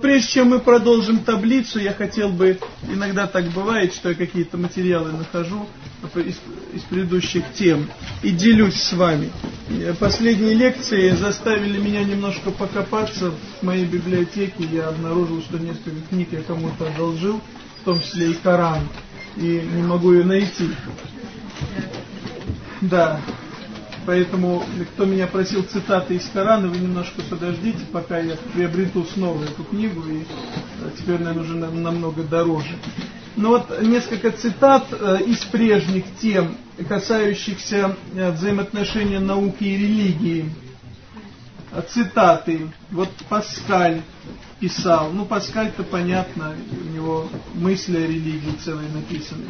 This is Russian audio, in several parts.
Прежде чем мы продолжим таблицу, я хотел бы, иногда так бывает, что я какие-то материалы нахожу из, из предыдущих тем и делюсь с вами. Последние лекции заставили меня немножко покопаться в моей библиотеке. Я обнаружил, что несколько книг я кому-то одолжил, в том числе и Коран, и не могу ее найти. Да, Поэтому, кто меня просил цитаты из Корана, вы немножко подождите, пока я приобрету снова эту книгу, и э, теперь, наверное, уже намного дороже. Ну вот несколько цитат э, из прежних тем, касающихся э, взаимоотношения науки и религии. Цитаты. Вот Паскаль писал, ну Паскаль-то понятно, у него мысли о религии целые написаны.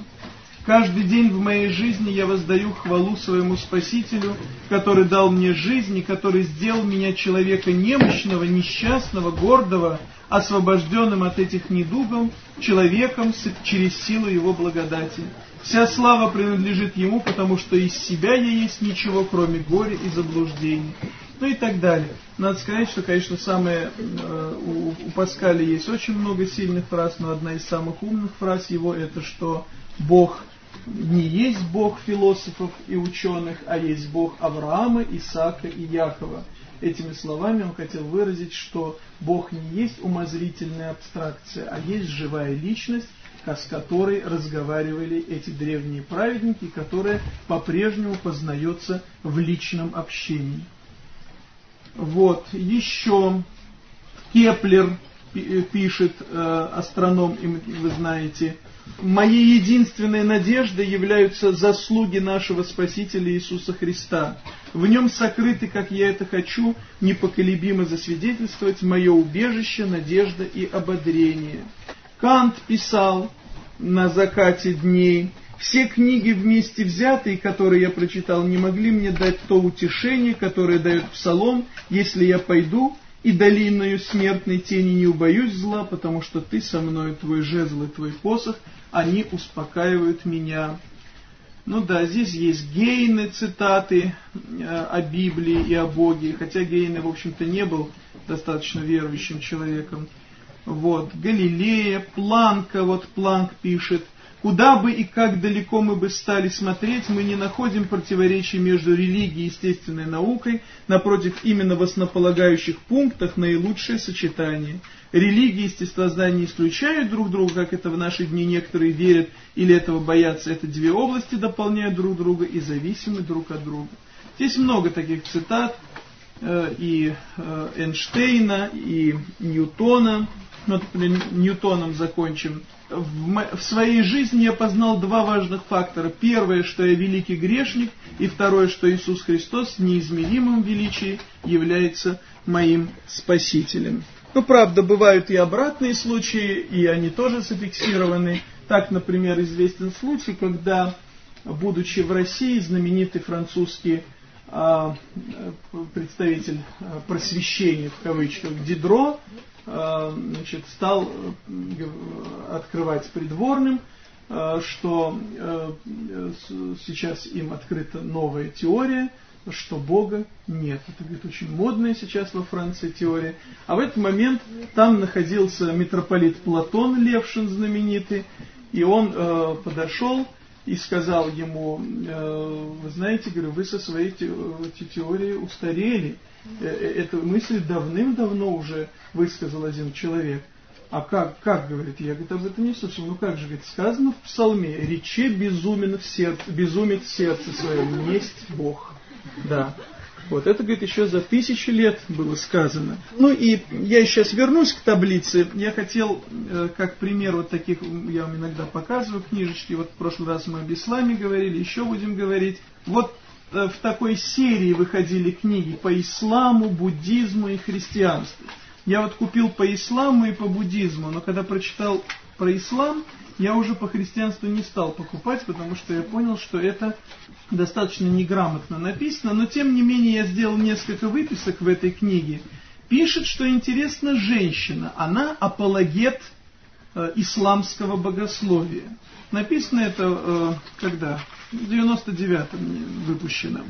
Каждый день в моей жизни я воздаю хвалу своему Спасителю, который дал мне жизнь и который сделал меня человека немощного, несчастного, гордого, освобожденным от этих недугов, человеком через силу Его благодати. Вся слава принадлежит Ему, потому что из себя я есть ничего, кроме горя и заблуждений. Ну и так далее. Надо сказать, что, конечно, самое, э, у, у Паскаля есть очень много сильных фраз, но одна из самых умных фраз его это, что Бог не есть Бог философов и ученых, а есть Бог Авраама, Исаака и Якова. Этими словами он хотел выразить, что Бог не есть умозрительная абстракция, а есть живая личность, с которой разговаривали эти древние праведники, которая по-прежнему познается в личном общении. Вот, еще Кеплер пишет, э, астроном, вы знаете, Моей единственной надеждой являются заслуги нашего Спасителя Иисуса Христа. В нем сокрыты, как я это хочу, непоколебимо засвидетельствовать мое убежище, надежда и ободрение. Кант писал на закате дней, все книги вместе взятые, которые я прочитал, не могли мне дать то утешение, которое дает Псалом, если я пойду и долиною смертной тени не убоюсь зла, потому что ты со мной, твой жезл и твой посох, они успокаивают меня. Ну да, здесь есть Гейны, цитаты э, о Библии и о Боге, хотя Гейны, в общем-то, не был достаточно верующим человеком. Вот, Галилея, Планка, вот Планк пишет – Куда бы и как далеко мы бы стали смотреть, мы не находим противоречий между религией и естественной наукой, напротив, именно в основополагающих пунктах наилучшее сочетание. Религия и естествознание исключают друг друга, как это в наши дни некоторые верят или этого боятся. Это две области дополняют друг друга и зависимы друг от друга. Здесь много таких цитат э, и э, Эйнштейна, и Ньютона. Вот, Ньютоном закончим в, в своей жизни я познал два важных фактора. Первое, что я великий грешник, и второе, что Иисус Христос в неизмеримом величии является моим Спасителем. Ну, правда, бывают и обратные случаи, и они тоже зафиксированы. Так, например, известен случай, когда, будучи в России, знаменитый французский а, представитель а, просвещения, в кавычках, Дидро, значит, стал э, открывать придворным, а, что э, сейчас им открыта новая теория, что Бога нет. Это, говорит, очень модная сейчас во Франции теория. А в этот момент там находился митрополит Платон Левшин знаменитый, и он э, подошел и сказал ему, э, вы знаете, говорю, вы со своей теорией устарели. Э, э, эту мысль давным-давно уже высказал один человек. А как, как, говорит, я говорит, об этом не слышал. Ну как же, говорит, сказано в псалме, рече безумен в сердце, безумит в сердце своем, есть Бог. Да. Вот это, говорит, еще за тысячи лет было сказано. Ну и я сейчас вернусь к таблице. Я хотел, э, как пример вот таких, я вам иногда показываю книжечки. Вот в прошлый раз мы об исламе говорили, еще будем говорить. Вот э, в такой серии выходили книги по исламу, буддизму и христианству. Я вот купил по исламу и по буддизму, но когда прочитал про ислам, я уже по христианству не стал покупать, потому что я понял, что это достаточно неграмотно написано, но тем не менее я сделал несколько выписок в этой книге. Пишет, что интересно женщина, она апологет э, исламского богословия. Написано это э, когда? В 99-м выпущено.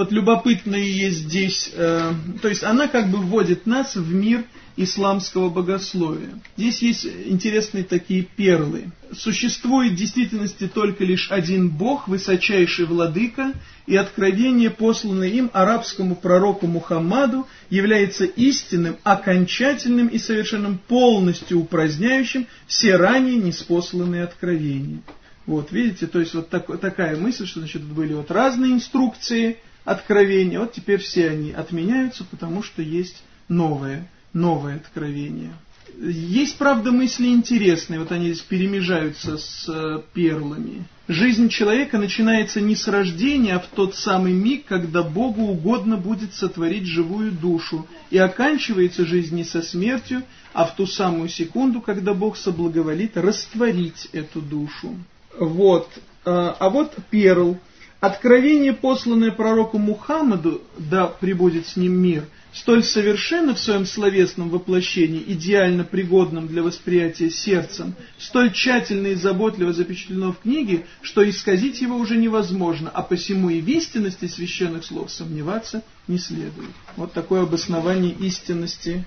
Вот любопытное есть здесь, э, то есть она как бы вводит нас в мир исламского богословия. Здесь есть интересные такие перлы. Существует в действительности только лишь один Бог, высочайший владыка, и откровение, посланное им арабскому пророку Мухаммаду, является истинным, окончательным и совершенным, полностью упраздняющим все ранее неспосланные откровения. Вот, видите, то есть вот так, такая мысль, что значит были вот разные инструкции, откровения, вот теперь все они отменяются, потому что есть новое новое откровение. Есть, правда, мысли интересные, вот они здесь перемежаются с э, перлами. Жизнь человека начинается не с рождения, а в тот самый миг, когда Богу угодно будет сотворить живую душу, и оканчивается жизнь не со смертью, а в ту самую секунду, когда Бог соблаговолит растворить эту душу. Вот. Э, а вот перл. Откровение, посланное пророку Мухаммаду, да пребудет с ним мир – столь совершенно в своем словесном воплощении, идеально пригодном для восприятия сердцем, столь тщательно и заботливо запечатлено в книге, что исказить его уже невозможно, а посему и в истинности священных слов сомневаться не следует. Вот такое обоснование истинности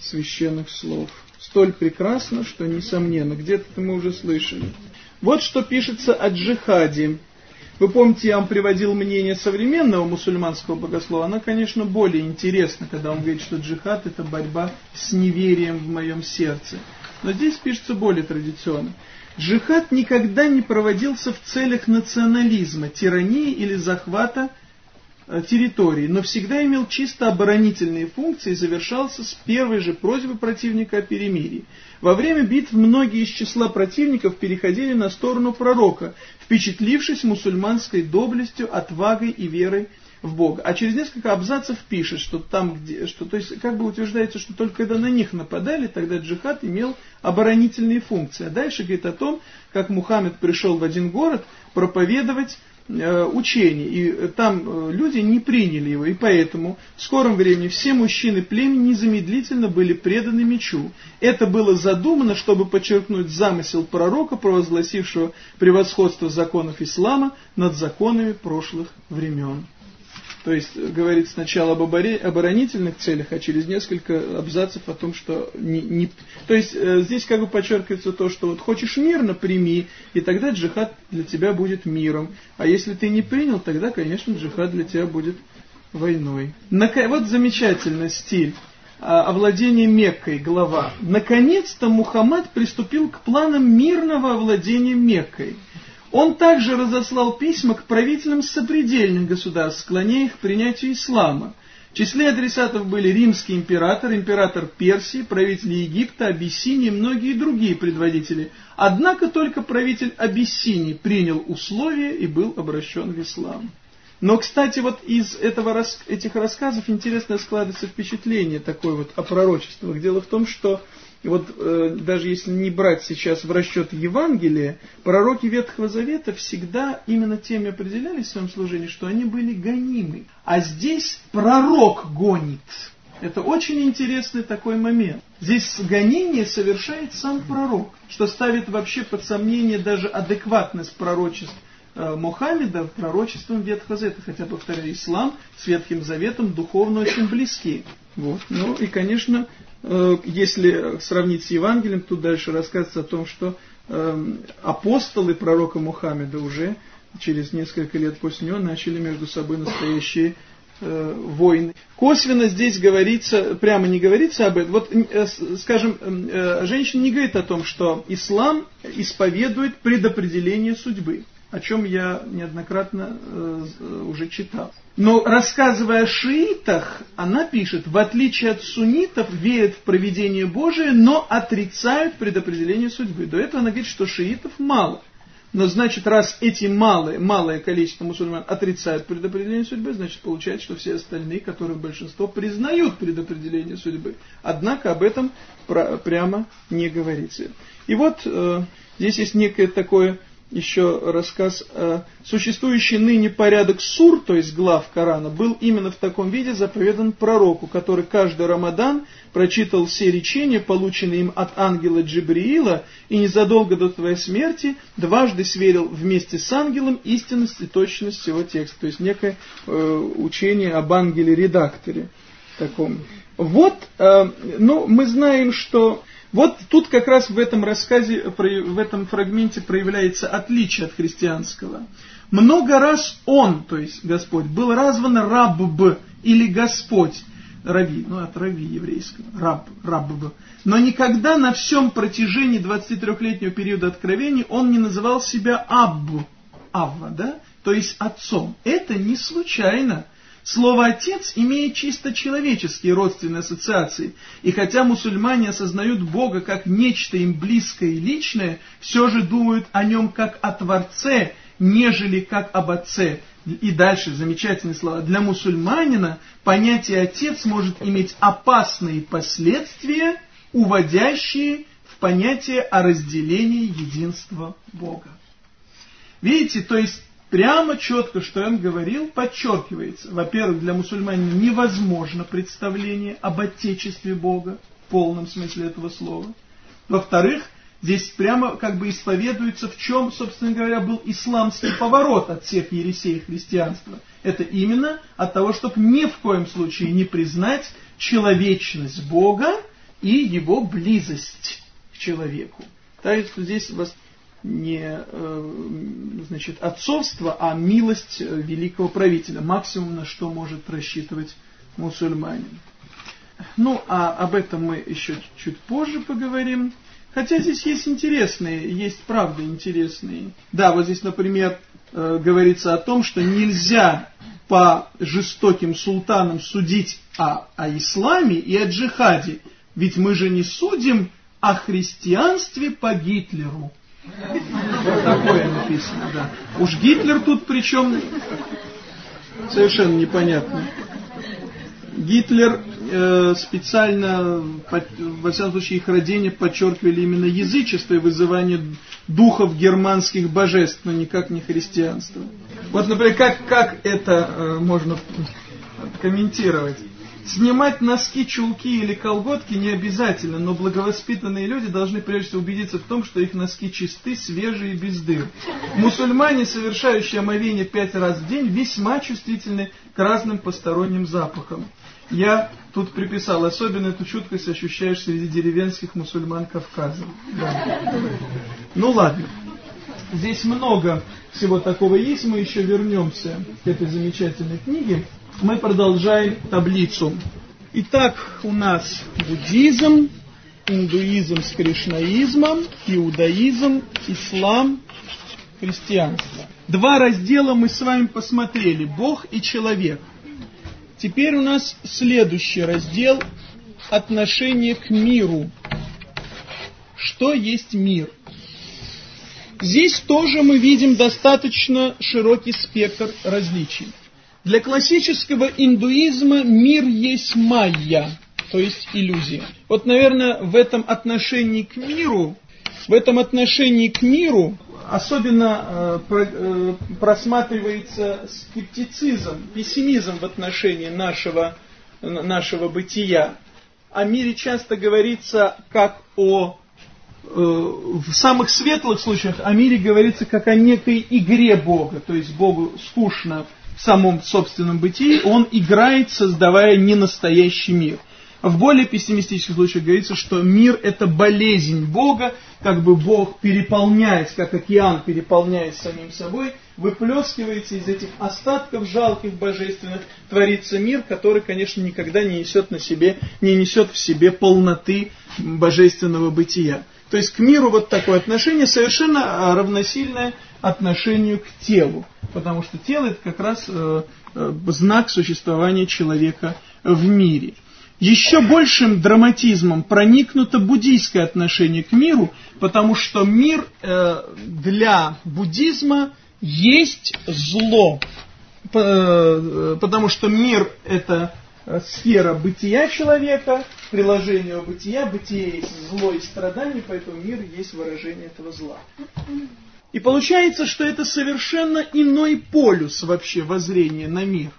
священных слов. Столь прекрасно, что несомненно, где-то мы уже слышали. Вот что пишется о джихаде. Вы помните, я вам приводил мнение современного мусульманского богослова. Она, конечно, более интересна, когда он говорит, что джихад – это борьба с неверием в моем сердце. Но здесь пишется более традиционно. Джихад никогда не проводился в целях национализма, тирании или захвата территории, но всегда имел чисто оборонительные функции и завершался с первой же просьбы противника о перемирии. Во время битв многие из числа противников переходили на сторону пророка, впечатлившись мусульманской доблестью, отвагой и верой в Бога. А через несколько абзацев пишет, что там, где, что, то есть, как бы утверждается, что только когда на них нападали, тогда джихад имел оборонительные функции. А дальше говорит о том, как Мухаммед пришел в один город проповедовать Э, учений, и там э, люди не приняли его, и поэтому в скором времени все мужчины племени незамедлительно были преданы мечу. Это было задумано, чтобы подчеркнуть замысел пророка, провозгласившего превосходство законов ислама над законами прошлых времен. То есть говорит сначала об оборонительных целях, а через несколько абзацев о том, что не... не то есть э, здесь как бы подчеркивается то, что вот хочешь мирно, прими, и тогда джихад для тебя будет миром. А если ты не принял, тогда, конечно, джихад для тебя будет войной. Вот замечательный стиль а, овладение Меккой, глава. Наконец-то Мухаммад приступил к планам мирного овладения Меккой. Он также разослал письма к правителям сопредельных государств, склоняя их к принятию ислама. В числе адресатов были римский император, император Персии, правители Египта, Абиссинии и многие другие предводители. Однако только правитель Абиссинии принял условия и был обращен в ислам. Но, кстати, вот из этого, этих рассказов интересно складывается впечатление такое вот о пророчествах. Дело в том, что и вот э, даже если не брать сейчас в расчет Евангелия, пророки Ветхого Завета всегда именно теми определялись в своем служении, что они были гонимы. А здесь пророк гонит. Это очень интересный такой момент. Здесь гонение совершает сам пророк, что ставит вообще под сомнение даже адекватность пророчеств э, Мухаммеда пророчеством Ветхого Завета. Хотя, повторяю, ислам с Ветхим Заветом духовно очень близки. Вот. Ну и, конечно, Э, если сравнить с Евангелием, тут дальше рассказывается о том, что эм, апостолы пророка Мухаммеда уже через несколько лет после него начали между собой настоящие э, войны. Косвенно здесь говорится, прямо не говорится об этом. Вот, э, скажем, женщина не говорит о том, что ислам исповедует предопределение судьбы о чем я неоднократно э, уже читал. Но рассказывая о шиитах, она пишет, в отличие от суннитов, верят в проведение Божие, но отрицают предопределение судьбы. До этого она говорит, что шиитов мало. Но значит, раз эти малые, малое количество мусульман отрицают предопределение судьбы, значит, получается, что все остальные, которые большинство, признают предопределение судьбы. Однако об этом прямо не говорится. И вот э, здесь есть некое такое еще рассказ, существующий ныне порядок сур, то есть глав Корана, был именно в таком виде заповедан пророку, который каждый Рамадан прочитал все речения, полученные им от ангела Джибриила, и незадолго до твоей смерти дважды сверил вместе с ангелом истинность и точность всего текста. То есть некое э, учение об ангеле-редакторе таком. Вот, э, ну, мы знаем, что вот тут как раз в этом рассказе, в этом фрагменте проявляется отличие от христианского. Много раз он, то есть Господь, был назван Рабб или Господь, Рави, ну от Рави еврейского, Раб, Рабб. Но никогда на всем протяжении 23-летнего периода откровений он не называл себя Абб, Авва, да, то есть отцом. Это не случайно. Слово «отец» имеет чисто человеческие родственные ассоциации, и хотя мусульмане осознают Бога как нечто им близкое и личное, все же думают о нем как о Творце, нежели как об Отце. И дальше замечательные слова. Для мусульманина понятие «отец» может иметь опасные последствия, уводящие в понятие о разделении единства Бога. Видите, то есть прямо четко, что он говорил, подчеркивается. Во-первых, для мусульманина невозможно представление об отечестве Бога, в полном смысле этого слова. Во-вторых, здесь прямо как бы исповедуется, в чем, собственно говоря, был исламский поворот от всех ересей христианства. Это именно от того, чтобы ни в коем случае не признать человечность Бога и его близость к человеку. Так что здесь не э, значит, отцовство, а милость э, великого правителя. Максимум, на что может рассчитывать мусульманин. Ну, а об этом мы еще чуть позже поговорим. Хотя здесь есть интересные, есть правда интересные. Да, вот здесь, например, э, говорится о том, что нельзя по жестоким султанам судить о, о исламе и о джихаде. Ведь мы же не судим о христианстве по Гитлеру. Вот такое написано, да. Уж Гитлер тут причем совершенно непонятно. Гитлер э, специально, по, во всяком случае, их родение подчеркивали именно язычество и вызывание духов германских божеств, но никак не христианство. Вот, например, как, как это э, можно комментировать? Снимать носки, чулки или колготки не обязательно, но благовоспитанные люди должны прежде всего убедиться в том, что их носки чисты, свежие и без дыр. Мусульмане, совершающие омовение пять раз в день, весьма чувствительны к разным посторонним запахам. Я тут приписал, особенно эту чуткость ощущаешь среди деревенских мусульман Кавказа. Да. Ну ладно. Здесь много всего такого есть, мы еще вернемся к этой замечательной книге мы продолжаем таблицу. Итак, у нас буддизм, индуизм с кришнаизмом, иудаизм, ислам, христианство. Два раздела мы с вами посмотрели, Бог и человек. Теперь у нас следующий раздел отношение к миру. Что есть мир? Здесь тоже мы видим достаточно широкий спектр различий. Для классического индуизма мир есть майя, то есть иллюзия. Вот, наверное, в этом отношении к миру, в этом отношении к миру особенно э, э, просматривается скептицизм, пессимизм в отношении нашего, нашего бытия. О мире часто говорится как о э, в самых светлых случаях о мире говорится как о некой игре Бога, то есть Богу скучно в самом собственном бытии, он играет, создавая ненастоящий мир. В более пессимистических случаях говорится, что мир это болезнь Бога, как бы Бог переполняет, как океан переполняет самим собой, выплескивается из этих остатков жалких божественных, творится мир, который, конечно, никогда не несет на себе, не несет в себе полноты божественного бытия. То есть к миру вот такое отношение совершенно равносильное отношению к телу, потому что тело это как раз э, э, знак существования человека в мире. Еще большим драматизмом проникнуто буддийское отношение к миру, потому что мир э, для буддизма есть зло, потому что мир это сфера бытия человека, приложение бытия, бытие есть зло и страдание, поэтому мир есть выражение этого зла. И получается, что это совершенно иной полюс вообще воззрения на мир.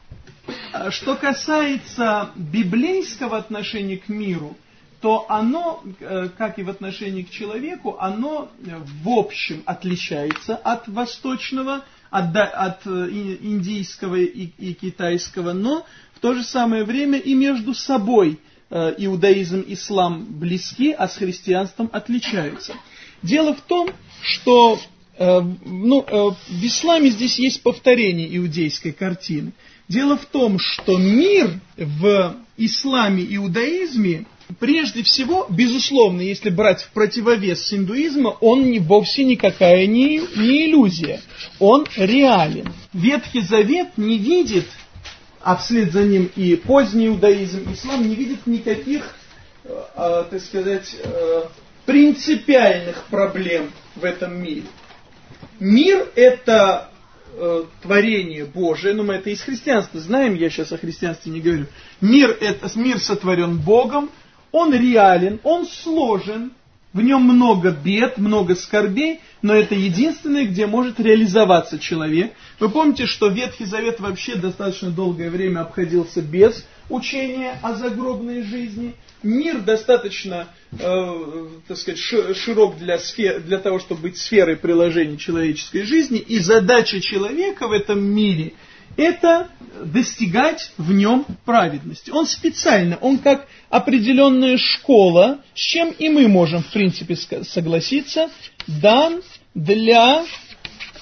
А что касается библейского отношения к миру, то оно, э, как и в отношении к человеку, оно э, в общем отличается от восточного, от, от э, индийского и, и китайского, но в то же самое время и между собой иудаизм и ислам близки, а с христианством отличаются. Дело в том, что ну, в исламе здесь есть повторение иудейской картины. Дело в том, что мир в исламе и иудаизме, прежде всего, безусловно, если брать в противовес индуизма, он не, вовсе никакая не, не иллюзия. Он реален. Ветхий Завет не видит, а вслед за ним и поздний иудаизм, ислам не видит никаких, э, э, так сказать, э, принципиальных проблем в этом мире. Мир это э, творение Божие, но мы это из христианства знаем, я сейчас о христианстве не говорю. Мир, это, мир сотворен Богом, он реален, он сложен, в нем много бед, много скорбей, но это единственное, где может реализоваться человек. Вы помните, что Ветхий Завет вообще достаточно долгое время обходился без учения о загробной жизни мир достаточно, э, так сказать, широк для, сфер, для того, чтобы быть сферой приложения человеческой жизни, и задача человека в этом мире – это достигать в нем праведности. Он специально, он как определенная школа, с чем и мы можем, в принципе, согласиться, дан для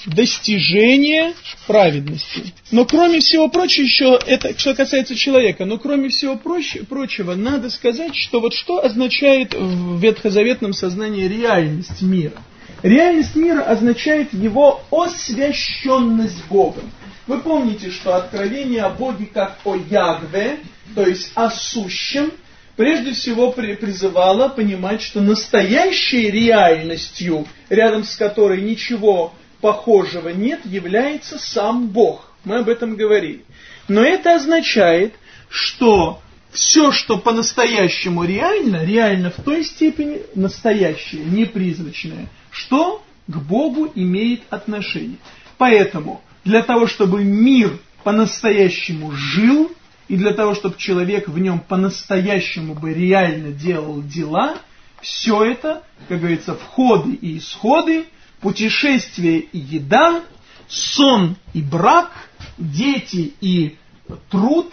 достижение праведности. Но кроме всего прочего, еще это что касается человека, но кроме всего прочего, надо сказать, что вот что означает в ветхозаветном сознании реальность мира. Реальность мира означает его освященность Богом. Вы помните, что откровение о Боге как о Ягве, то есть о сущем, прежде всего призывало понимать, что настоящей реальностью, рядом с которой ничего похожего нет, является сам Бог. Мы об этом говорили. Но это означает, что все, что по-настоящему реально, реально в той степени настоящее, не призрачное, что к Богу имеет отношение. Поэтому для того, чтобы мир по-настоящему жил, и для того, чтобы человек в нем по-настоящему бы реально делал дела, все это, как говорится, входы и исходы – путешествие и еда, сон и брак, дети и труд,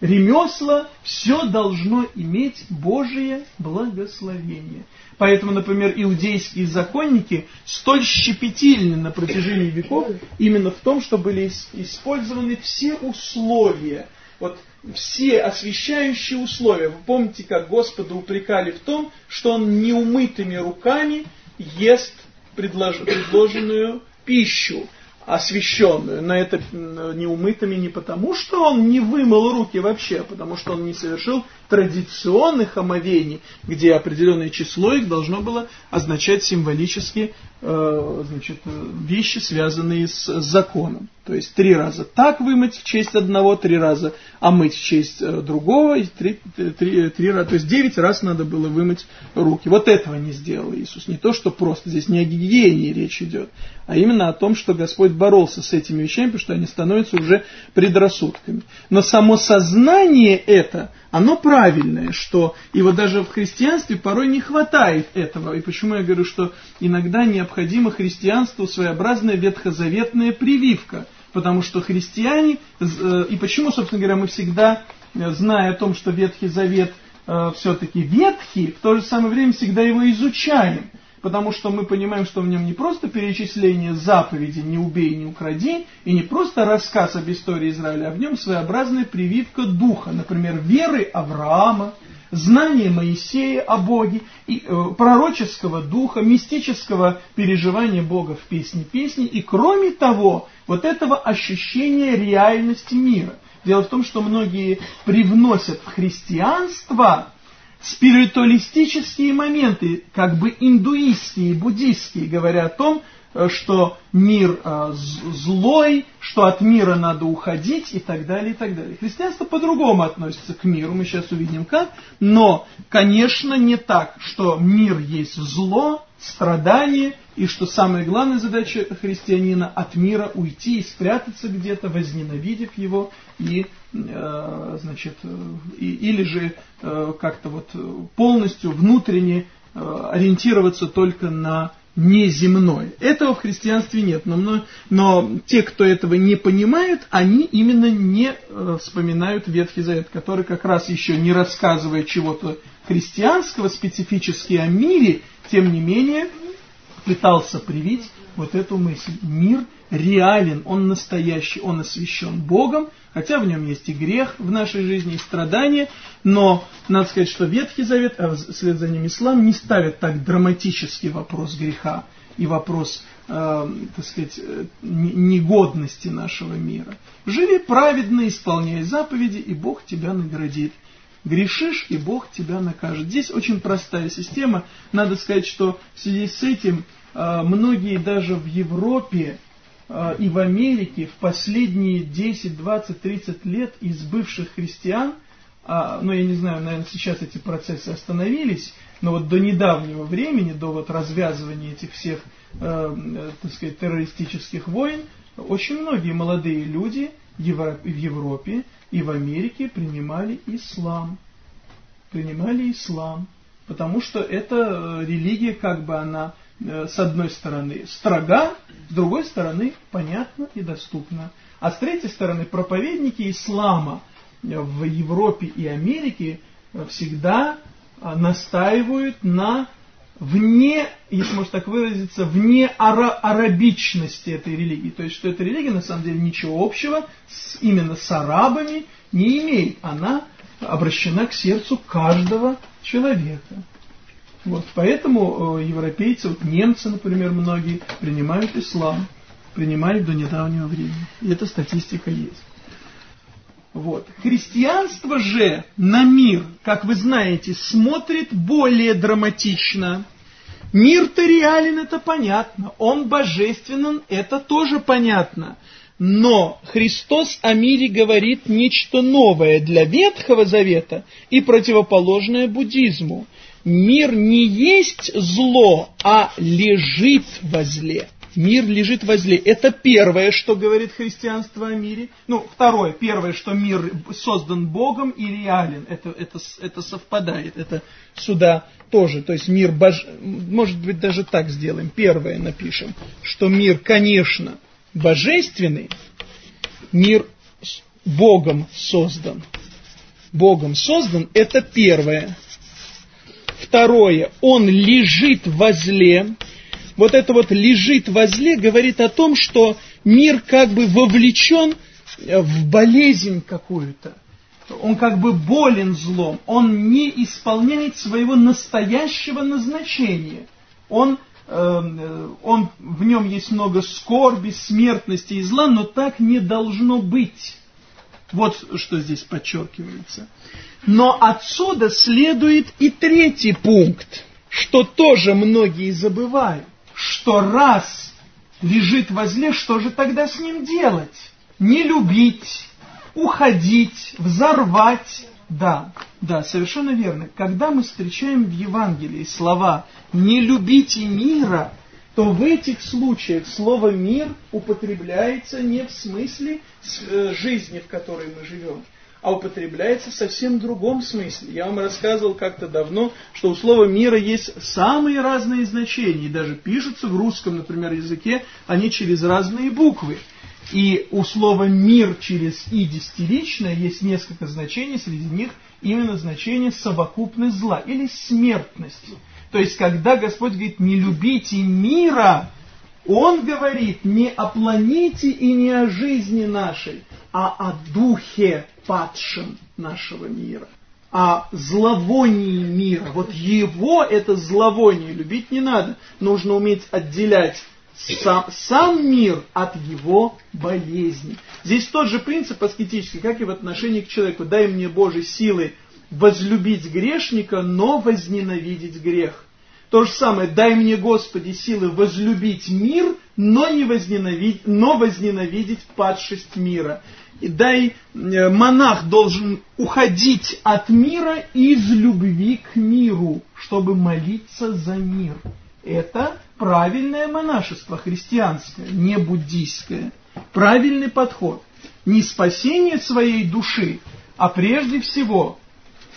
ремесла, все должно иметь Божие благословение. Поэтому, например, иудейские законники столь щепетильны на протяжении веков именно в том, что были использованы все условия, вот все освещающие условия. Вы помните, как Господа упрекали в том, что он неумытыми руками ест предложенную пищу освященную, но это неумытыми не потому, что он не вымыл руки вообще, а потому что он не совершил традиционных омовений, где определенное число их должно было означать символически э, значит, вещи, связанные с законом. То есть три раза так вымыть в честь одного, три раза омыть в честь э, другого, и три, три, три раза, то есть девять раз надо было вымыть руки. Вот этого не сделал Иисус. Не то, что просто здесь не о гигиене речь идет, а именно о том, что Господь боролся с этими вещами, потому что они становятся уже предрассудками. Но само сознание это – оно правильное, что и вот даже в христианстве порой не хватает этого. И почему я говорю, что иногда необходимо христианству своеобразная ветхозаветная прививка, потому что христиане, э, и почему, собственно говоря, мы всегда, э, зная о том, что Ветхий Завет э, все-таки ветхий, в то же самое время всегда его изучаем потому что мы понимаем, что в нем не просто перечисление заповедей «не убей, не укради», и не просто рассказ об истории Израиля, а в нем своеобразная прививка духа, например, веры Авраама, знания Моисея о Боге, и, э, пророческого духа, мистического переживания Бога в песне песни, и кроме того, вот этого ощущения реальности мира. Дело в том, что многие привносят в христианство спиритуалистические моменты, как бы индуистские, буддийские, говоря о том, э, что мир э, злой, что от мира надо уходить и так далее, и так далее. Христианство по-другому относится к миру, мы сейчас увидим как, но, конечно, не так, что мир есть зло, страдание, и что самая главная задача христианина от мира уйти и спрятаться где-то, возненавидев его, и, значит, и, или же э, как-то вот полностью внутренне э, ориентироваться только на неземное. Этого в христианстве нет, но, но те, кто этого не понимают, они именно не э, вспоминают Ветхий Завет, который как раз еще не рассказывая чего-то христианского специфически о мире, тем не менее пытался привить вот эту мысль. Мир реален, он настоящий, он освящен Богом, хотя в нем есть и грех в нашей жизни, и страдания, но надо сказать, что Ветхий Завет, а вслед за ним Ислам, не ставит так драматический вопрос греха и вопрос, э, так сказать, э, негодности нашего мира. Живи праведно, исполняй заповеди, и Бог тебя наградит. Грешишь, и Бог тебя накажет. Здесь очень простая система. Надо сказать, что в связи с этим э, многие даже в Европе и в Америке в последние 10, 20, 30 лет из бывших христиан, а, ну я не знаю, наверное, сейчас эти процессы остановились, но вот до недавнего времени, до вот развязывания этих всех, э, так сказать, террористических войн, очень многие молодые люди в Европе и в Америке принимали ислам. Принимали ислам. Потому что эта э, религия, как бы она, э, с одной стороны, строга, с другой стороны, понятна и доступна. А с третьей стороны, проповедники ислама в Европе и Америке всегда настаивают на вне, если можно так выразиться, вне ара арабичности этой религии. То есть, что эта религия на самом деле ничего общего с, именно с арабами не имеет. Она обращена к сердцу каждого человека. Вот, поэтому э, европейцы, вот немцы, например, многие принимают ислам, принимали до недавнего времени. И эта статистика есть. Вот. Христианство же на мир, как вы знаете, смотрит более драматично. Мир-то реален, это понятно. Он божественен, это тоже понятно. Но Христос о мире говорит нечто новое для Ветхого Завета и противоположное буддизму. Мир не есть зло, а лежит во зле. Мир лежит возле. Это первое, что говорит христианство о мире. Ну, второе, первое, что мир создан Богом и реален. Это, это, это совпадает. Это сюда тоже. То есть мир, бож... может быть, даже так сделаем. Первое напишем, что мир, конечно, божественный, мир Богом создан. Богом создан, это первое. Второе, он лежит возле, вот это вот лежит возле, говорит о том, что мир как бы вовлечен в болезнь какую-то. Он как бы болен злом, он не исполняет своего настоящего назначения. Он, э, он, в нем есть много скорби, смертности и зла, но так не должно быть. Вот что здесь подчеркивается. Но отсюда следует и третий пункт, что тоже многие забывают что раз лежит возле, что же тогда с ним делать? Не любить, уходить, взорвать. Да, да, совершенно верно. Когда мы встречаем в Евангелии слова «не любите мира», то в этих случаях слово «мир» употребляется не в смысле э, жизни, в которой мы живем, а употребляется в совсем другом смысле. Я вам рассказывал как-то давно, что у слова «мира» есть самые разные значения, и даже пишутся в русском, например, языке, они через разные буквы. И у слова «мир» через «и» десятиличное есть несколько значений, среди них именно значение совокупность зла или смертности. То есть, когда Господь говорит «не любите мира», Он говорит не о планете и не о жизни нашей, а о духе падшем нашего мира, о зловонии мира. Вот его, это зловоние, любить не надо. Нужно уметь отделять сам, сам мир от его болезни. Здесь тот же принцип аскетический, как и в отношении к человеку. Дай мне, Боже, силы возлюбить грешника, но возненавидеть грех. То же самое, дай мне, Господи, силы возлюбить мир, но, не возненавидеть, но возненавидеть падшесть мира. И дай, э, монах должен уходить от мира из любви к миру, чтобы молиться за мир. Это правильное монашество христианское, не буддийское. Правильный подход. Не спасение своей души, а прежде всего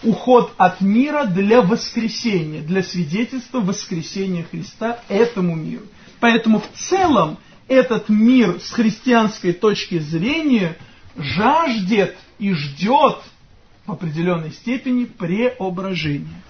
уход от мира для воскресения, для свидетельства воскресения Христа этому миру. Поэтому в целом этот мир с христианской точки зрения жаждет и ждет в определенной степени преображения.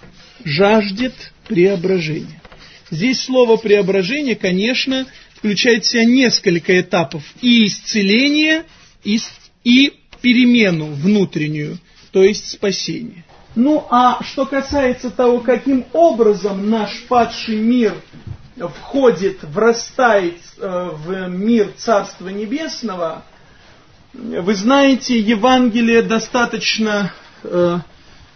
Жаждет преображения. Здесь слово преображение, конечно, включает в себя несколько этапов и исцеление, и, и перемену внутреннюю, то есть спасение. Ну а что касается того, каким образом наш падший мир входит, врастает э, в мир Царства Небесного, вы знаете, Евангелие достаточно э,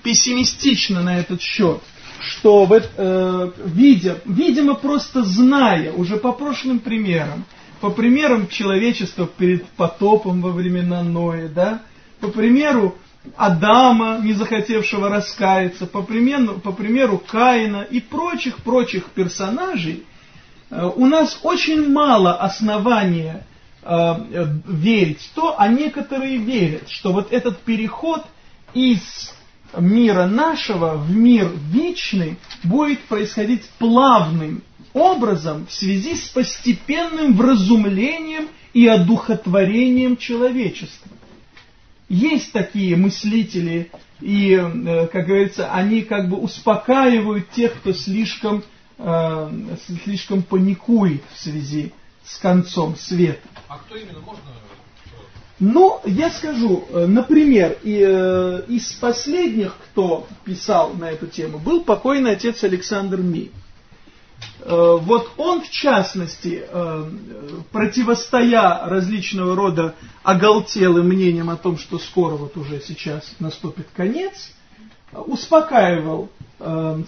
пессимистично на этот счет, что в, э, видя, видимо, просто зная, уже по прошлым примерам, по примерам человечества перед потопом во времена Ноя, да, по примеру Адама, не захотевшего раскаяться, по примеру, по примеру Каина и прочих-прочих персонажей, э, у нас очень мало основания э, верить в то, а некоторые верят, что вот этот переход из мира нашего в мир вечный будет происходить плавным образом в связи с постепенным вразумлением и одухотворением человечества. Есть такие мыслители, и, э, как говорится, они как бы успокаивают тех, кто слишком, э, слишком паникует в связи с концом света. А кто именно можно? Ну, я скажу, э, например, и, из последних, кто писал на эту тему, был покойный отец Александр Ми. Э, вот он, в частности, э, противостоя различного рода оголтелым мнениям о том, что скоро вот уже сейчас наступит конец, успокаивал э,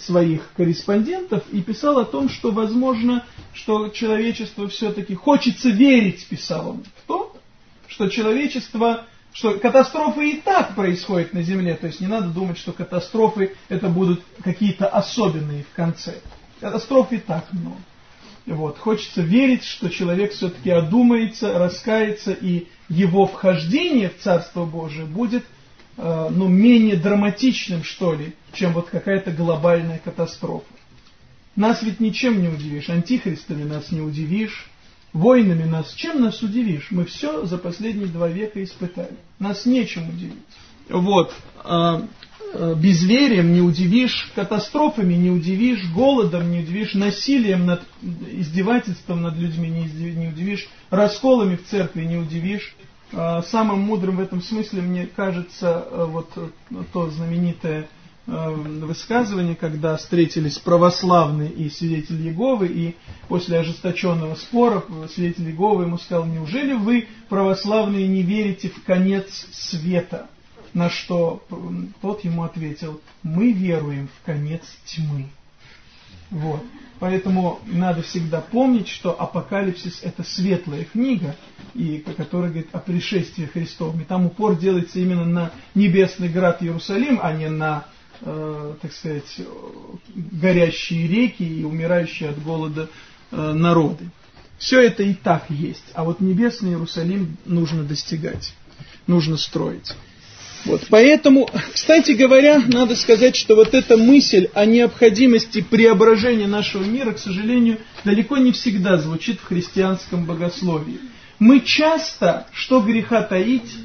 своих корреспондентов и писал о том, что возможно, что человечество все-таки хочется верить, писал он, в то, что человечество, что катастрофы и так происходят на Земле, то есть не надо думать, что катастрофы это будут какие-то особенные в конце. Катастроф и так много. Вот. Хочется верить, что человек все-таки одумается, раскается, и его вхождение в Царство Божие будет ну, менее драматичным, что ли, чем вот какая-то глобальная катастрофа. Нас ведь ничем не удивишь, антихристами нас не удивишь, войнами нас, чем нас удивишь? Мы все за последние два века испытали. Нас нечем удивить. Вот. А, Э, безверием не удивишь, катастрофами не удивишь, голодом не удивишь, насилием, над, издевательством над людьми не удивишь, расколами в церкви не удивишь. Э, самым мудрым в этом смысле, мне кажется, э, вот то знаменитое высказывание, когда встретились православные и свидетель Иеговы, и после ожесточенного спора свидетель Иеговы ему сказал, неужели вы, православные, не верите в конец света? На что тот ему ответил, мы веруем в конец тьмы. Вот. Поэтому надо всегда помнить, что Апокалипсис это светлая книга, и, которая говорит о пришествии Христовом. И там упор делается именно на небесный град Иерусалим, а не на, э, так сказать, горящие реки и умирающие от голода э, народы. Все это и так есть, а вот небесный Иерусалим нужно достигать, нужно строить. Вот, поэтому, кстати говоря, надо сказать, что вот эта мысль о необходимости преображения нашего мира, к сожалению, далеко не всегда звучит в христианском богословии. Мы часто, что греха таить,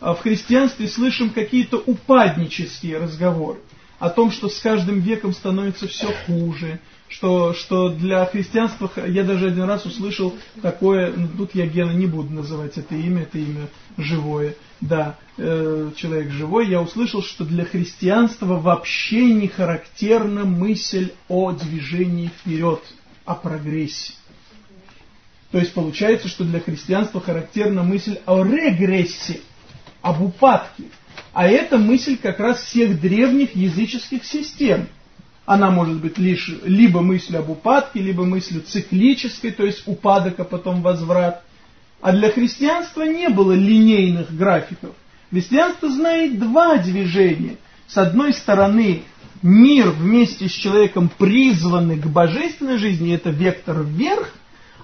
а, в христианстве слышим какие-то упаднические разговоры о том, что с каждым веком становится все хуже, что, что для христианства, я даже один раз услышал такое, ну, тут я Гена не буду называть это имя, это имя живое, да, э, человек живой, я услышал, что для христианства вообще не характерна мысль о движении вперед, о прогрессе. То есть получается, что для христианства характерна мысль о регрессе, об упадке. А это мысль как раз всех древних языческих систем – Она может быть лишь либо мыслью об упадке, либо мыслью циклической, то есть упадок, а потом возврат. А для христианства не было линейных графиков. Христианство знает два движения. С одной стороны, мир вместе с человеком призваны к божественной жизни, это вектор вверх,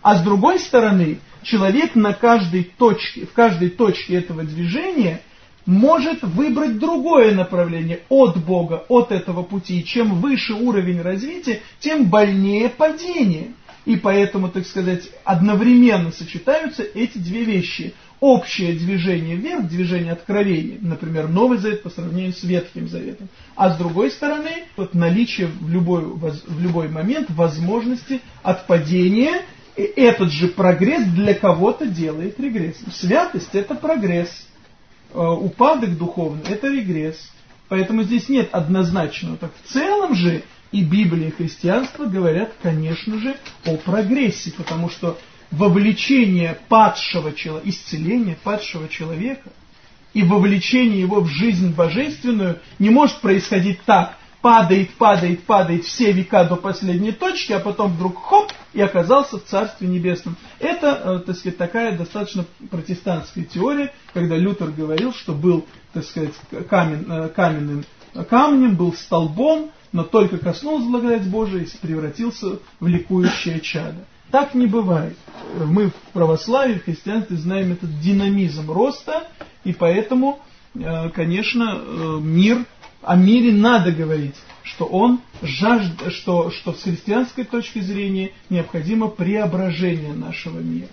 а с другой стороны, человек на каждой точке, в каждой точке этого движения может выбрать другое направление от Бога, от этого пути. И чем выше уровень развития, тем больнее падение. И поэтому, так сказать, одновременно сочетаются эти две вещи общее движение вверх, движение откровения, например, Новый Завет по сравнению с Ветхим Заветом, а с другой стороны, вот наличие в любой, в любой момент возможности отпадения, и этот же прогресс для кого-то делает регресс. Святость – это прогресс, э, упадок духовный – это регресс. Поэтому здесь нет однозначного. Так в целом же и Библия, и христианство говорят, конечно же, о прогрессе, потому что вовлечение падшего человека, исцеление падшего человека и вовлечение его в жизнь божественную не может происходить так, падает, падает, падает все века до последней точки, а потом вдруг хоп, и оказался в Царстве Небесном. Это, э, так сказать, такая достаточно протестантская теория, когда Лютер говорил, что был, так сказать, камен, э, каменным камнем, был столбом, но только коснулся благодать Божия и превратился в ликующее чадо. Так не бывает. Мы в православии, в христианстве знаем этот динамизм роста, и поэтому, э, конечно, э, мир, о мире надо говорить, что он жажд, что, что с христианской точки зрения необходимо преображение нашего мира.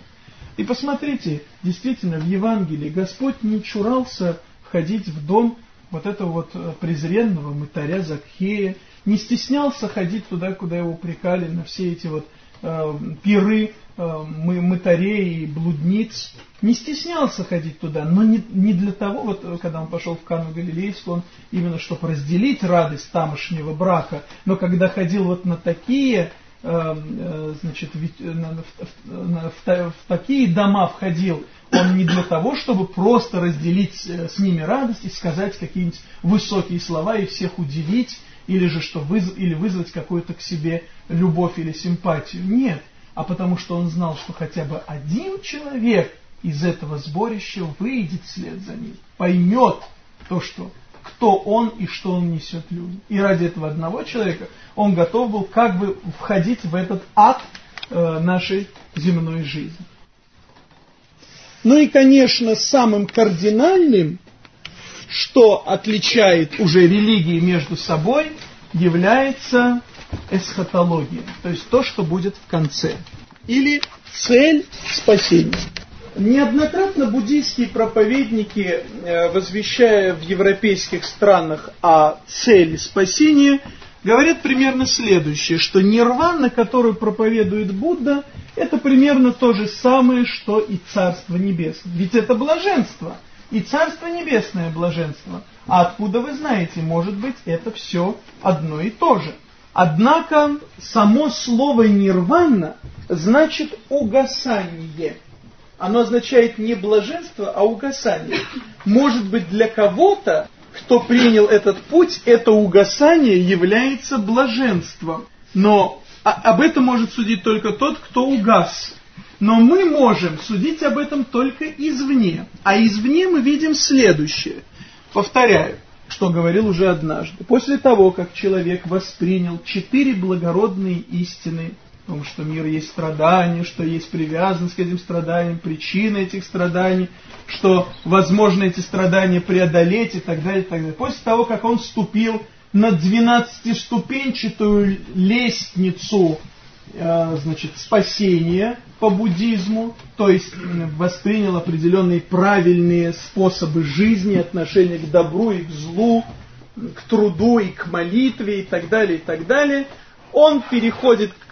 И посмотрите, действительно, в Евангелии Господь не чурался входить в дом вот этого вот э, презренного мытаря Закхея, не стеснялся ходить туда, куда его упрекали, на все эти вот э, пиры э, мытарей и блудниц. Не стеснялся ходить туда, но не, не для того, вот когда он пошел в Кану Галилейскую, он именно чтобы разделить радость тамошнего брака, но когда ходил вот на такие э, э значит, на, в, на, в, такие дома входил, он не для того, чтобы просто разделить э, с ними радость и сказать какие-нибудь высокие слова и всех удивить, или же что выз, или вызвать какую-то к себе любовь или симпатию. Нет, а потому что он знал, что хотя бы один человек из этого сборища выйдет вслед за ним, поймет то, что кто он и что он несет людям. И ради этого одного человека он готов был как бы входить в этот ад э, нашей земной жизни. Ну и, конечно, самым кардинальным что отличает уже религии между собой, является эсхатология, то есть то, что будет в конце, или цель спасения. Неоднократно буддийские проповедники, э, возвещая в европейских странах о цели спасения, говорят примерно следующее, что нирвана, которую проповедует Будда, это примерно то же самое, что и Царство Небесное. Ведь это блаженство – и Царство Небесное блаженство. А откуда вы знаете, может быть, это все одно и то же. Однако само слово нирвана значит угасание. Оно означает не блаженство, а угасание. Может быть, для кого-то, кто принял этот путь, это угасание является блаженством. Но об этом может судить только тот, кто угас. Но мы можем судить об этом только извне. А извне мы видим следующее. Повторяю, что говорил уже однажды. После того, как человек воспринял четыре благородные истины, том, что мир есть страдания, что есть привязанность к этим страданиям, причины этих страданий, что возможно эти страдания преодолеть и так далее, и так далее. После того, как он вступил на двенадцатиступенчатую лестницу Э, значит, спасения по буддизму, то есть воспринял определенные правильные способы жизни, отношения к добру и к злу, к труду и к молитве и так далее, и так далее, он переходит к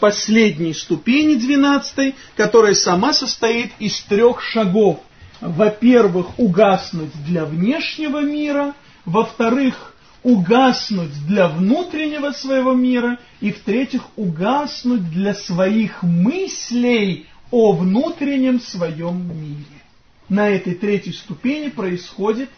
последней ступени, двенадцатой, которая сама состоит из трех шагов. Во-первых, угаснуть для внешнего мира, во-вторых, угаснуть для внутреннего своего мира, и в-третьих, угаснуть для своих мыслей о внутреннем своем мире. На этой третьей ступени происходит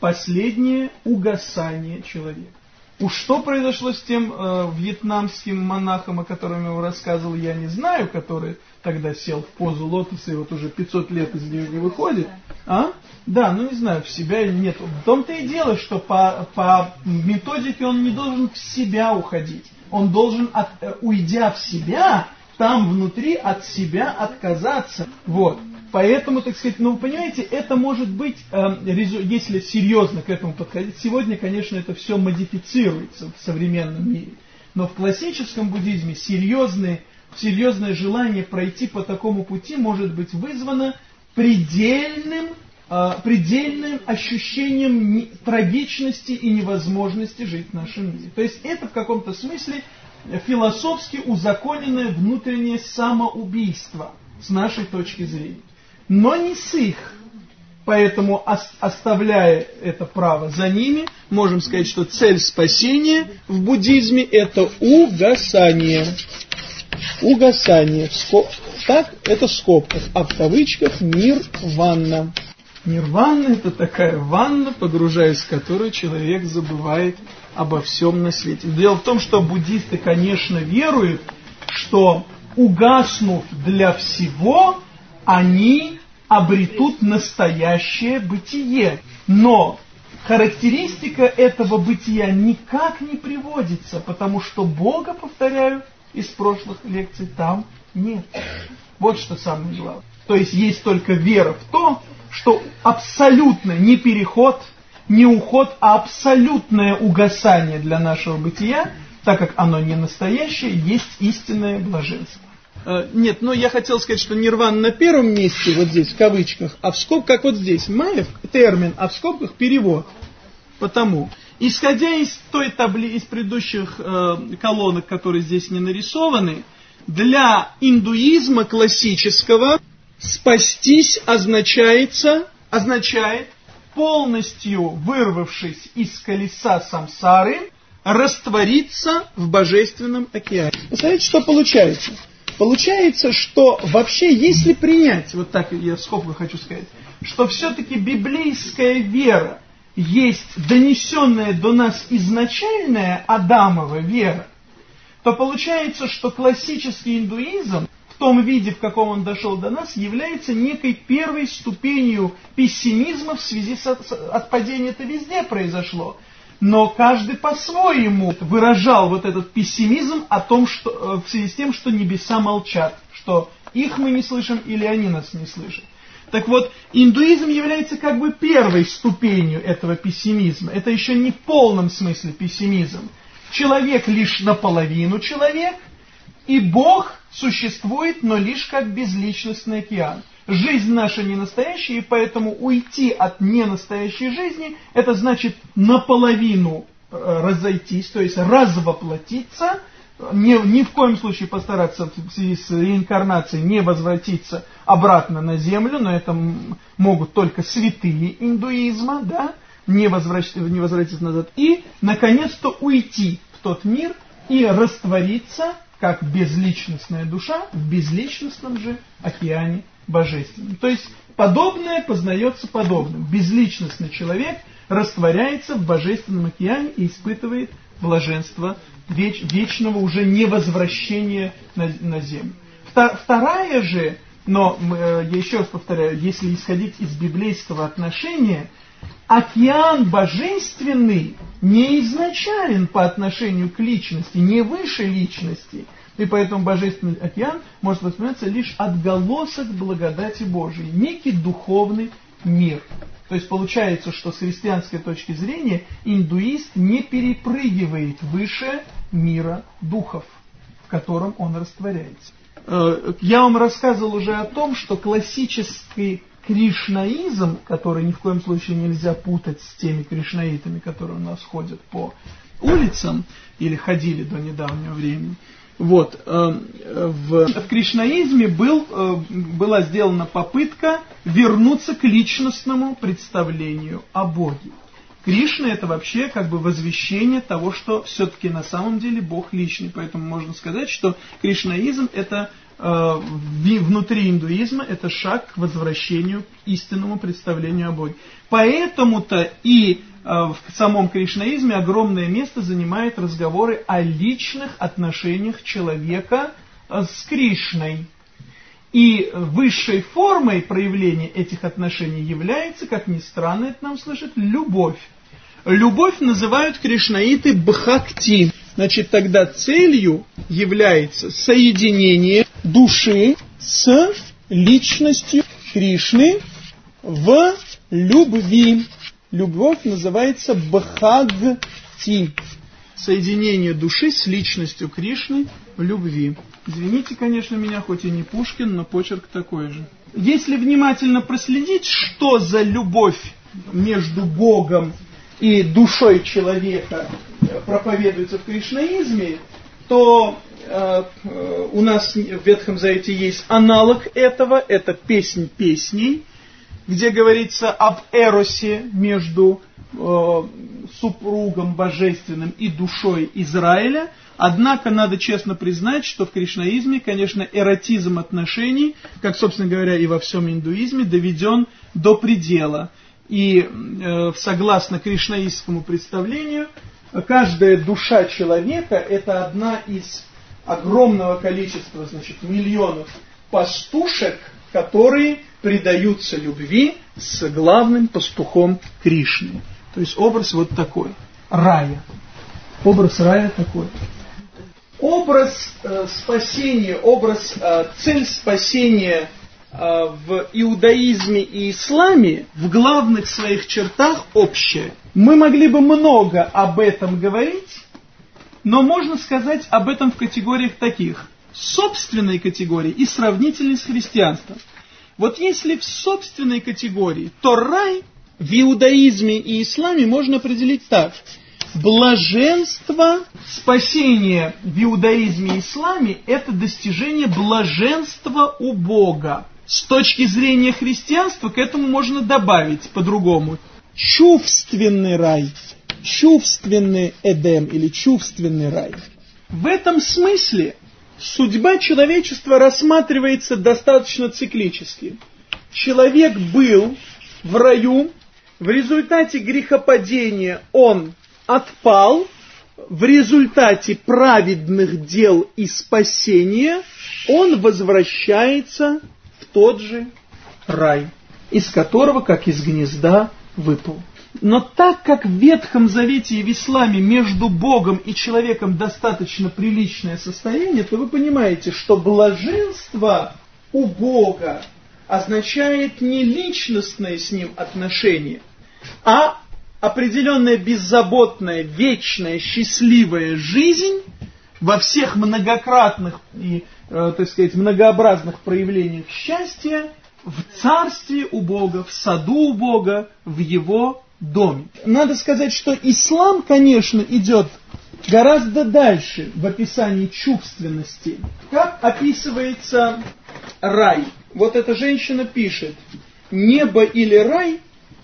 последнее угасание человека. Уж что произошло с тем э, вьетнамским монахом, о котором я вам рассказывал, я не знаю, который тогда сел в позу лотоса и вот уже 500 лет из нее не выходит. А? Да, ну не знаю, в себя или нет. В том-то и дело, что по, по методике он не должен в себя уходить. Он должен, от, э, уйдя в себя, там внутри от себя отказаться. Вот. Поэтому, так сказать, ну вы понимаете, это может быть, э, если серьезно к этому подходить, сегодня, конечно, это все модифицируется в современном мире. Но в классическом буддизме серьезное, серьезное желание пройти по такому пути может быть вызвано предельным, э, предельным ощущением не, трагичности и невозможности жить в нашем мире. То есть это в каком-то смысле философски узаконенное внутреннее самоубийство с нашей точки зрения но не с их. Поэтому, оставляя это право за ними, можем сказать, что цель спасения в буддизме – это угасание. Угасание. Так, это в скобках, а в кавычках мир ванна. Нирвана – это такая ванна, погружаясь в которую человек забывает обо всем на свете. Дело в том, что буддисты, конечно, веруют, что угаснув для всего, они обретут настоящее бытие. Но характеристика этого бытия никак не приводится, потому что Бога, повторяю, из прошлых лекций там нет. Вот что самое главное. То есть есть только вера в то, что абсолютно не переход, не уход, а абсолютное угасание для нашего бытия, так как оно не настоящее, есть истинное блаженство. Э, нет, но я хотел сказать, что нирван на первом месте, вот здесь, в кавычках, а в скобках, вот здесь, маев, термин, а в скобках перевод. Потому, исходя из той табли, из предыдущих э, колонок, которые здесь не нарисованы, для индуизма классического спастись означается, означает полностью вырвавшись из колеса самсары, раствориться в божественном океане. Посмотрите, что получается. Получается, что вообще, если принять, вот так я в скобках хочу сказать, что все-таки библейская вера есть донесенная до нас изначальная Адамова вера, то получается, что классический индуизм в том виде, в каком он дошел до нас, является некой первой ступенью пессимизма в связи с отпадением это везде произошло но каждый по-своему выражал вот этот пессимизм о том, что э, в связи с тем, что небеса молчат, что их мы не слышим или они нас не слышат. Так вот, индуизм является как бы первой ступенью этого пессимизма. Это еще не в полном смысле пессимизм. Человек лишь наполовину человек, и Бог существует, но лишь как безличностный океан. Жизнь наша не настоящая, и поэтому уйти от ненастоящей жизни, это значит наполовину э, разойтись, то есть развоплотиться, ни, ни в коем случае постараться в связи с реинкарнацией не возвратиться обратно на землю, но это могут только святые индуизма, да, не, возвращаться, не возвратиться назад, и, наконец-то, уйти в тот мир и раствориться, как безличностная душа, в безличностном же океане божественным. То есть подобное познается подобным. Безличностный человек растворяется в божественном океане и испытывает блаженство веч, вечного уже невозвращения на, на землю. Вторая же, но э, я еще раз повторяю, если исходить из библейского отношения, океан божественный не изначален по отношению к личности, не выше личности – и поэтому Божественный океан может восприниматься лишь отголосок благодати Божией, некий духовный мир. То есть получается, что с христианской точки зрения индуист не перепрыгивает выше мира духов, в котором он растворяется. Э, я вам рассказывал уже о том, что классический кришнаизм, который ни в коем случае нельзя путать с теми кришнаитами, которые у нас ходят по улицам или ходили до недавнего времени, вот, э, в, в кришнаизме был, э, была сделана попытка вернуться к личностному представлению о Боге. Кришна это вообще как бы возвещение того, что все-таки на самом деле Бог личный. Поэтому можно сказать, что кришнаизм это э, внутри индуизма это шаг к возвращению к истинному представлению о Боге. Поэтому-то и в самом кришнаизме огромное место занимает разговоры о личных отношениях человека с Кришной. И высшей формой проявления этих отношений является, как ни странно это нам слышит, любовь. Любовь называют кришнаиты бхакти. Значит, тогда целью является соединение души с личностью Кришны в любви. Любовь называется бхагти. Соединение души с личностью Кришны в любви. Извините, конечно, меня, хоть и не Пушкин, но почерк такой же. Если внимательно проследить, что за любовь между Богом и душой человека проповедуется в кришнаизме, то э, у нас в Ветхом Завете есть аналог этого, это песнь песней, где говорится об эросе между э, супругом божественным и душой Израиля. Однако надо честно признать, что в кришнаизме, конечно, эротизм отношений, как, собственно говоря, и во всем индуизме, доведен до предела. И э, согласно кришнаистскому представлению, каждая душа человека это одна из огромного количества, значит, миллионов пастушек, которые предаются любви с главным пастухом Кришны. То есть образ вот такой. Рая. Образ рая такой. Образ э, спасения, образ, э, цель спасения э, в иудаизме и исламе в главных своих чертах общая. Мы могли бы много об этом говорить, но можно сказать об этом в категориях таких. Собственной категории и сравнительной с христианством. Вот если в собственной категории, то рай в иудаизме и исламе можно определить так. Блаженство, спасение в иудаизме и исламе – это достижение блаженства у Бога. С точки зрения христианства к этому можно добавить по-другому. Чувственный рай, чувственный Эдем или чувственный рай. В этом смысле судьба человечества рассматривается достаточно циклически. Человек был в раю, в результате грехопадения он отпал, в результате праведных дел и спасения он возвращается в тот же рай, из которого, как из гнезда, выпал. Но так как в Ветхом Завете и в Исламе между Богом и человеком достаточно приличное состояние, то вы понимаете, что блаженство у Бога означает не личностное с ним отношение, а определенная беззаботная, вечная, счастливая жизнь во всех многократных и, э, так сказать, многообразных проявлениях счастья в царстве у Бога, в саду у Бога, в Его доме. Надо сказать, что ислам, конечно, идет гораздо дальше в описании чувственности. Как описывается рай? Вот эта женщина пишет, небо или рай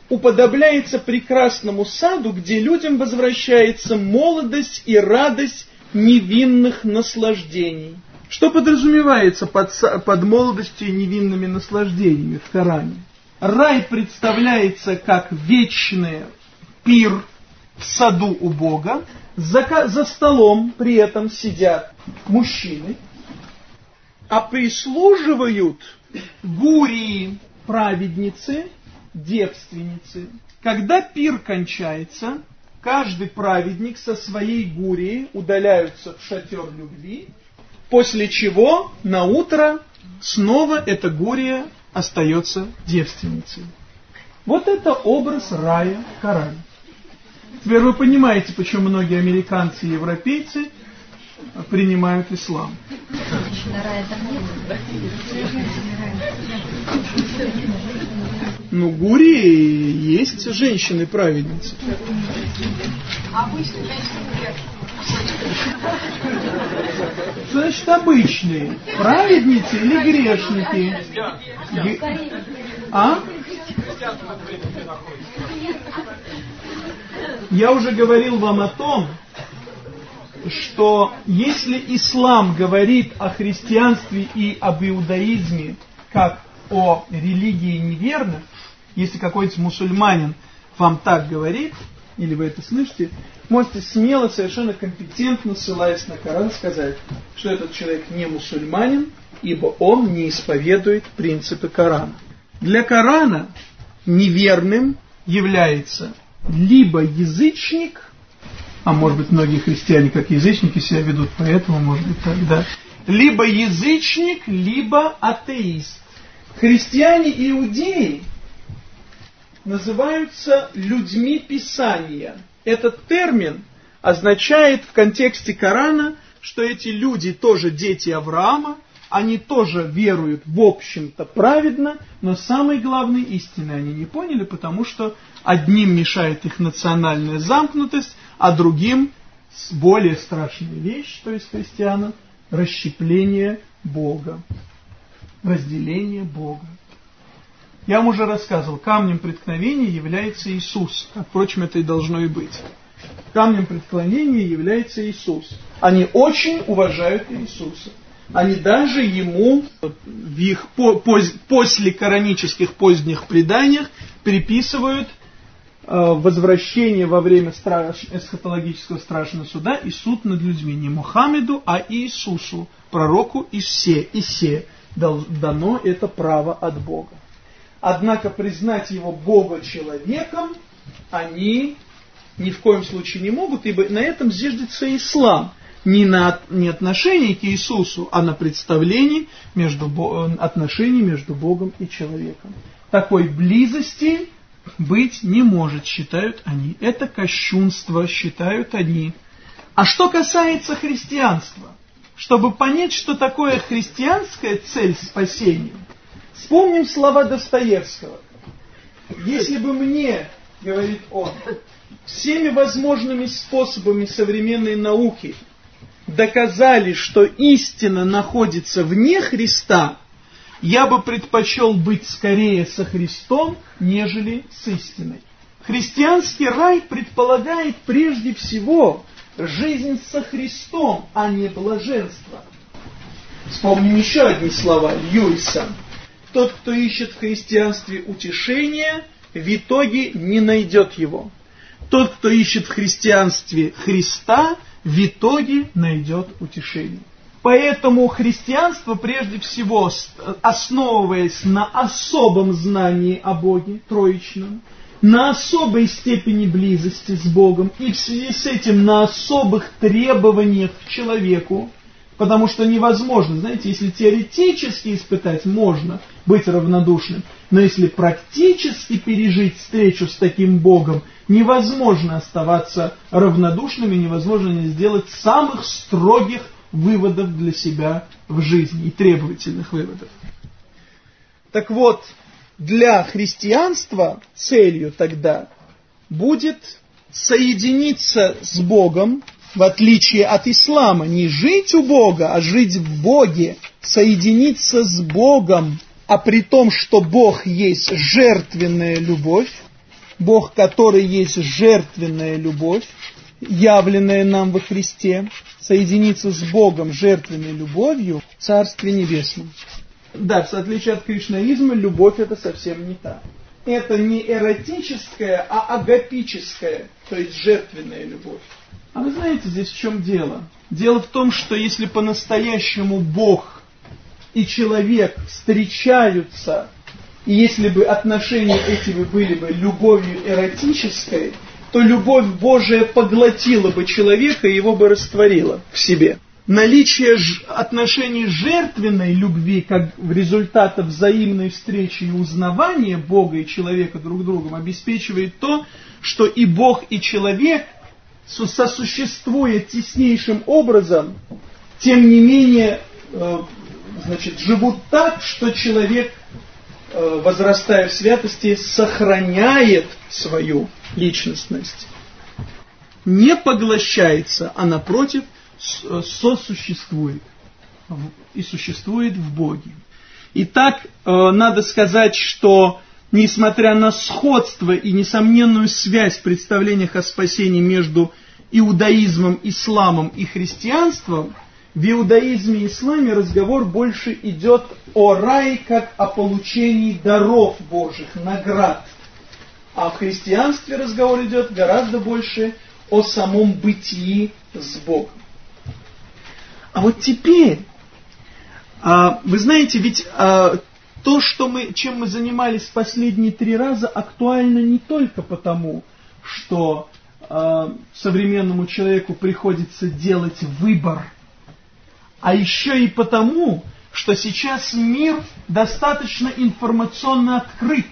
уподобляется прекрасному саду, где людям возвращается молодость и радость невинных наслаждений. Что подразумевается под, под молодостью и невинными наслаждениями в Коране? Рай представляется как вечный пир в саду у Бога, за, за столом при этом сидят мужчины, а прислуживают гурии, праведницы, девственницы. Когда пир кончается, каждый праведник со своей гурией удаляются в шатер любви, после чего на утро снова эта гурия остается девственницей. Вот это образ рая в Коране. Теперь вы понимаете, почему многие американцы и европейцы принимают ислам. Ну, гури есть женщины-праведницы. Что значит обычные? Праведницы или грешники? А? Я уже говорил вам о том, что если ислам говорит о христианстве и об иудаизме как о религии неверных, если какой-то мусульманин вам так говорит, или вы это слышите, можете смело, совершенно компетентно, ссылаясь на Коран, сказать, что этот человек не мусульманин, ибо он не исповедует принципы Корана. Для Корана неверным является либо язычник, а может быть многие христиане как язычники себя ведут, поэтому может быть тогда, либо язычник, либо атеист. Христиане-иудеи называются людьми Писания. Этот термин означает в контексте Корана, что эти люди тоже дети Авраама, они тоже веруют в общем-то праведно, но самой главной истины они не поняли, потому что одним мешает их национальная замкнутость, а другим более страшная вещь, то есть христианам, расщепление Бога, разделение Бога. Я вам уже рассказывал, камнем преткновения является Иисус, как, впрочем, это и должно и быть. Камнем преткновения является Иисус. Они очень уважают Иисуса. Они даже ему в их после коранических поздних преданиях приписывают э, возвращение во время страш, эсхатологического страшного суда и суд над людьми. Не Мухаммеду, а Иисусу, пророку Исе. Исе дано это право от Бога. Однако признать его Бога человеком они ни в коем случае не могут, ибо на этом зиждется ислам. Не на не отношении к Иисусу, а на представлении между, отношений между Богом и человеком. Такой близости быть не может, считают они. Это кощунство, считают они. А что касается христианства, чтобы понять, что такое христианская цель спасения, Вспомним слова Достоевского. Если бы мне, говорит он, всеми возможными способами современной науки доказали, что истина находится вне Христа, я бы предпочел быть скорее со Христом, нежели с истиной. Христианский рай предполагает прежде всего жизнь со Христом, а не блаженство. Вспомним еще одни слова Льюиса. Тот, кто ищет в христианстве утешения, в итоге не найдет его. Тот, кто ищет в христианстве Христа, в итоге найдет утешение. Поэтому христианство, прежде всего, основываясь на особом знании о Боге, троичном, на особой степени близости с Богом и в связи с этим на особых требованиях к человеку, Потому что невозможно, знаете, если теоретически испытать, можно быть равнодушным, но если практически пережить встречу с таким Богом, невозможно оставаться равнодушным и невозможно не сделать самых строгих выводов для себя в жизни и требовательных выводов. Так вот, для христианства целью тогда будет соединиться с Богом в отличие от ислама, не жить у Бога, а жить в Боге, соединиться с Богом, а при том, что Бог есть жертвенная любовь, Бог, который есть жертвенная любовь, явленная нам во Христе, соединиться с Богом жертвенной любовью в Царстве Небесном. Да, в отличие от кришнаизма, любовь это совсем не та. Это не эротическая, а агапическая, то есть жертвенная любовь. А вы знаете здесь в чем дело? Дело в том, что если по-настоящему Бог и человек встречаются, и если бы отношения эти были бы любовью эротической, то любовь Божия поглотила бы человека и его бы растворила в себе. Наличие отношений жертвенной любви, как в результате взаимной встречи и узнавания Бога и человека друг другом, обеспечивает то, что и Бог, и человек сосуществуя теснейшим образом, тем не менее, э, значит, живут так, что человек, э, возрастая в святости, сохраняет свою личностность. Не поглощается, а напротив, э, сосуществует. И существует в Боге. Итак, надо сказать, что несмотря на сходство и несомненную связь в представлениях о спасении между иудаизмом, исламом и христианством, в иудаизме и исламе разговор больше идет о рае как о получении даров Божьих, наград. А в христианстве разговор идет гораздо больше о самом бытии с Богом. А вот теперь, а, вы знаете, ведь а, то, что мы, чем мы занимались последние три раза, актуально не только потому, что э, современному человеку приходится делать выбор, а еще и потому, что сейчас мир достаточно информационно открыт.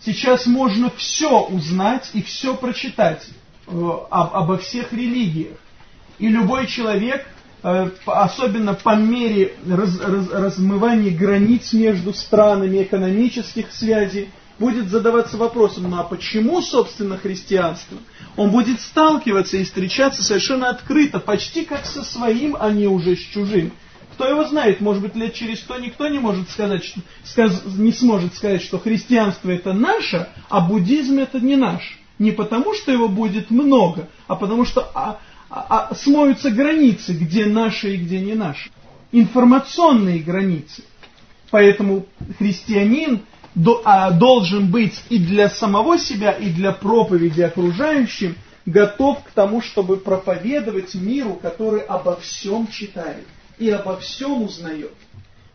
Сейчас можно все узнать и все прочитать э, об, обо всех религиях. И любой человек особенно по мере раз, раз, размывания границ между странами, экономических связей, будет задаваться вопросом, ну а почему, собственно, христианство? Он будет сталкиваться и встречаться совершенно открыто, почти как со своим, а не уже с чужим. Кто его знает, может быть, лет через сто никто не может сказать, что, сказ, не сможет сказать, что христианство это наше, а буддизм это не наш. Не потому, что его будет много, а потому что а, а, а, смоются границы, где наши и где не наши. Информационные границы. Поэтому христианин а, должен быть и для самого себя, и для проповеди окружающим готов к тому, чтобы проповедовать миру, который обо всем читает и обо всем узнает.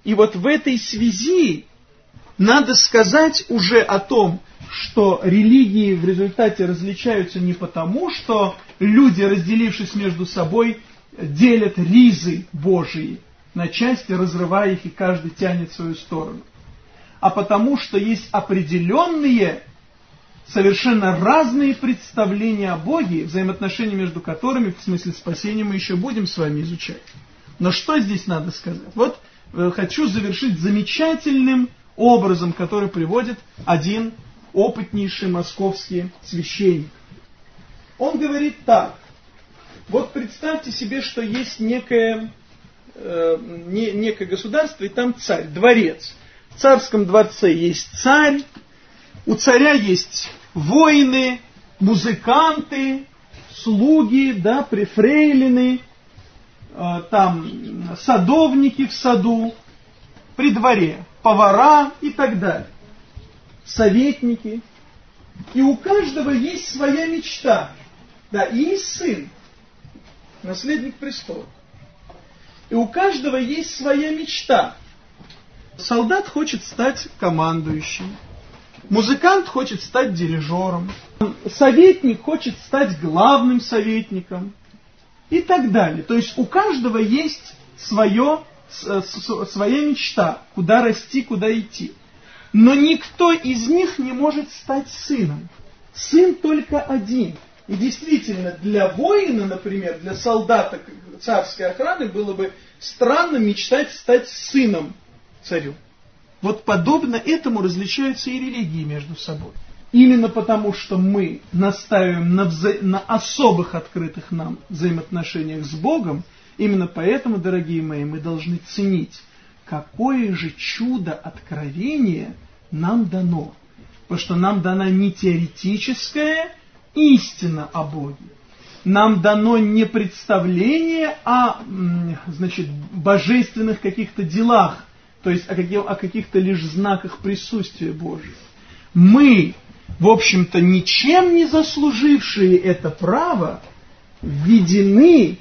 И вот в этой связи надо сказать уже о том, что религии в результате различаются не потому, что люди, разделившись между собой, делят ризы Божии на части, разрывая их, и каждый тянет свою сторону. А потому, что есть определенные, совершенно разные представления о Боге, взаимоотношения между которыми, в смысле спасения, мы еще будем с вами изучать. Но что здесь надо сказать? Вот э, хочу завершить замечательным образом, который приводит один опытнейший московский священник. Он говорит так. Вот представьте себе, что есть некое, э, не, некое государство, и там царь, дворец. В царском дворце есть царь, у царя есть воины, музыканты, слуги, да, префрейлины, э, там садовники в саду, при дворе, повара и так далее советники. И у каждого есть своя мечта. Да, и есть сын, наследник престола. И у каждого есть своя мечта. Солдат хочет стать командующим. Музыкант хочет стать дирижером. Советник хочет стать главным советником. И так далее. То есть у каждого есть свое, своя мечта, куда расти, куда идти. Но никто из них не может стать сыном. Сын только один. И действительно, для воина, например, для солдата царской охраны было бы странно мечтать стать сыном царю. Вот подобно этому различаются и религии между собой. Именно потому, что мы настаиваем на, вза на особых открытых нам взаимоотношениях с Богом, именно поэтому, дорогие мои, мы должны ценить какое же чудо откровения нам дано. Потому что нам дана не теоретическая истина о Боге. Нам дано не представление о значит, божественных каких-то делах, то есть о, каких, о каких-то лишь знаках присутствия Божьего. Мы, в общем-то, ничем не заслужившие это право, введены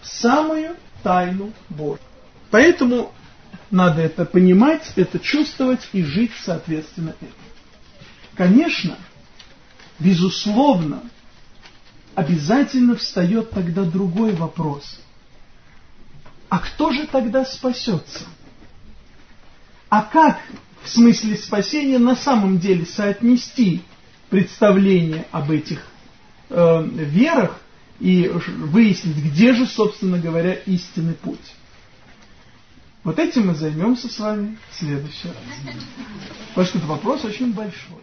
в самую тайну Божью. Поэтому надо это понимать, это чувствовать и жить соответственно этому. Конечно, безусловно, обязательно встает тогда другой вопрос. А кто же тогда спасется? А как в смысле спасения на самом деле соотнести представление об этих э, верах и выяснить, где же, собственно говоря, истинный путь? Вот этим мы займемся с вами в следующий раз. Потому что это вопрос очень большой.